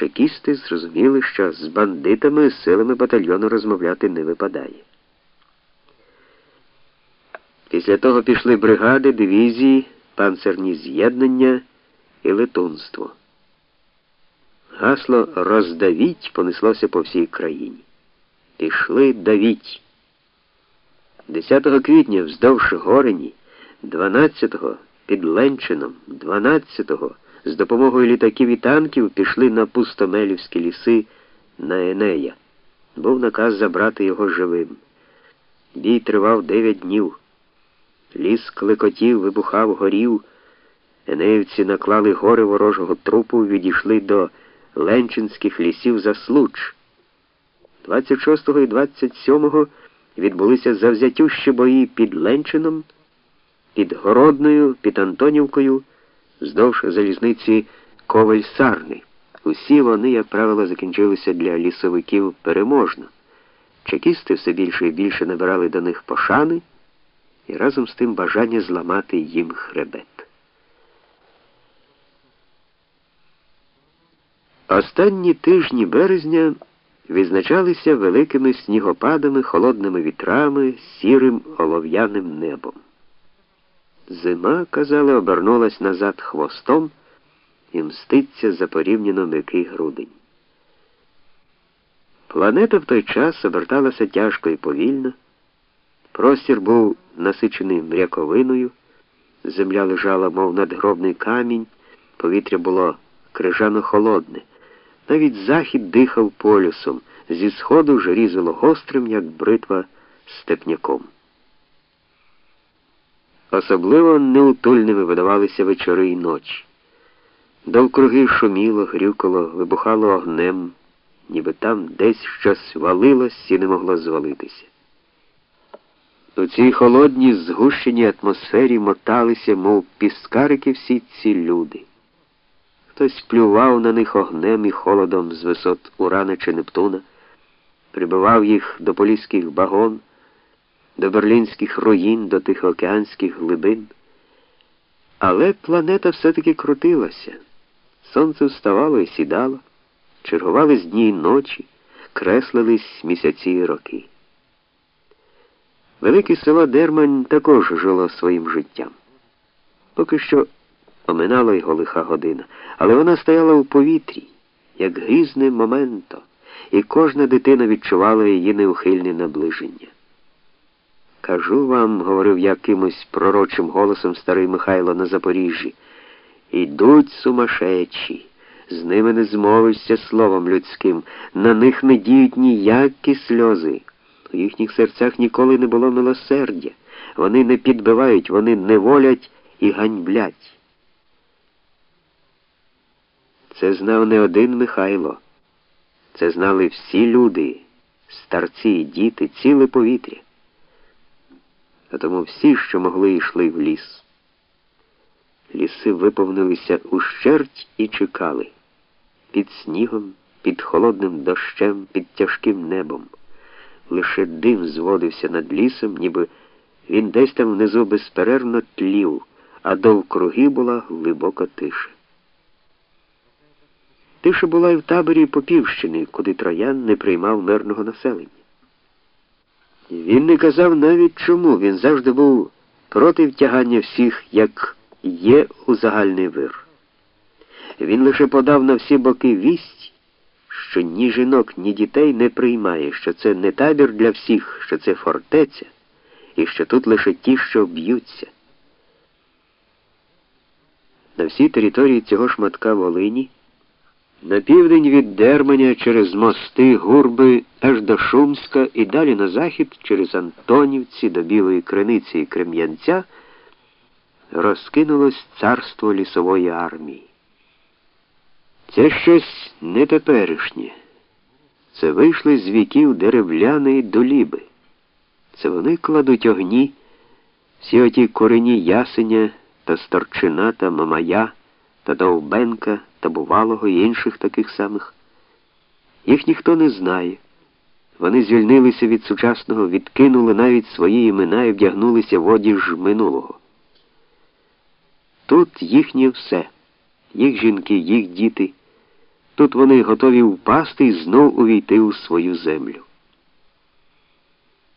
чекісти зрозуміли, що з бандитами силами батальйону розмовляти не випадає. Після того пішли бригади, дивізії, панцерні з'єднання і летунство. Гасло роздавіть понеслося по всій країні. Пішли давіть. 10 квітня вздовж Горені, 12-го під Ленчином, 12-го з допомогою літаків і танків пішли на пустомелівські ліси на Енея. Був наказ забрати його живим. Бій тривав 9 днів. Ліс клекотів, вибухав, горів. Енеївці наклали гори ворожого трупу, відійшли до Ленчинських лісів за Случ. 26 і 27 відбулися завзятющі бої під Ленчином, під Городною, під Антонівкою, вздовж залізниці Коваль-Сарни. Усі вони, як правило, закінчилися для лісовиків переможно. Чекісти все більше і більше набирали до них пошани і разом з тим бажання зламати їм хребет. Останні тижні березня відзначалися великими снігопадами, холодними вітрами, сірим олов'яним небом. Зима, казали, обернулась назад хвостом і мститься за порівняно м'який грудень. Планета в той час оберталася тяжко і повільно. Простір був насичений мряковиною, земля лежала, мов надгробний камінь, повітря було крижано холодне. Навіть захід дихав полюсом, зі сходу ж різало гострим, як бритва степняком. Особливо неутульними видавалися вечори й ночі. Довкруги шуміло, грюкало, вибухало огнем, ніби там десь щось валилось і не могло звалитися. У цій холодній, згущеній атмосфері моталися, мов піскарики всі ці люди. Хтось плював на них огнем і холодом з висот Урана чи Нептуна, прибивав їх до поліських багон, до берлінських руїн, до тихоокеанських глибин. Але планета все-таки крутилася. Сонце вставало і сідало, чергувались дні й ночі, креслились місяці і роки. Велике село Дермань також жило своїм життям. Поки що оминала його лиха година, але вона стояла у повітрі, як грізне моменто, і кожна дитина відчувала її неухильне наближення. Кажу вам, говорив якимось пророчим голосом старий Михайло на Запоріжжі, ідуть сумасшедші, з ними не змовишся словом людським, на них не діють ніякі сльози. У їхніх серцях ніколи не було милосердя. Вони не підбивають, вони не волять і ганьблять. Це знав не один Михайло. Це знали всі люди, старці, діти, ціле повітря. А тому всі, що могли, йшли в ліс. Ліси виповнилися ущерть і чекали під снігом, під холодним дощем, під тяжким небом. Лише дим зводився над лісом, ніби він десь там внизу безперервно тлів, а довкруги була глибока тиша. Тиша була і в таборі Попівщини, куди троян не приймав мирного населення. Він не казав навіть чому, він завжди був проти втягання всіх, як є у загальний вир. Він лише подав на всі боки вість, що ні жінок, ні дітей не приймає, що це не табір для всіх, що це фортеця, і що тут лише ті, що б'ються. На всій території цього шматка Волині. На південь від Дерманя через мости, гурби аж до Шумська і далі на захід через Антонівці до Білої Криниці і Крем'янця розкинулось царство лісової армії. Це щось не теперішнє. Це вийшли з віків деревляної доліби. Це вони кладуть огні, всі оті корені ясеня та сторчина та мамая та Довбенка та Бувалого і інших таких самих. Їх ніхто не знає. Вони звільнилися від сучасного, відкинули навіть свої імена і вдягнулися в одіж минулого. Тут їхнє все, їх жінки, їх діти, Тут вони готові впасти і знов увійти у свою землю.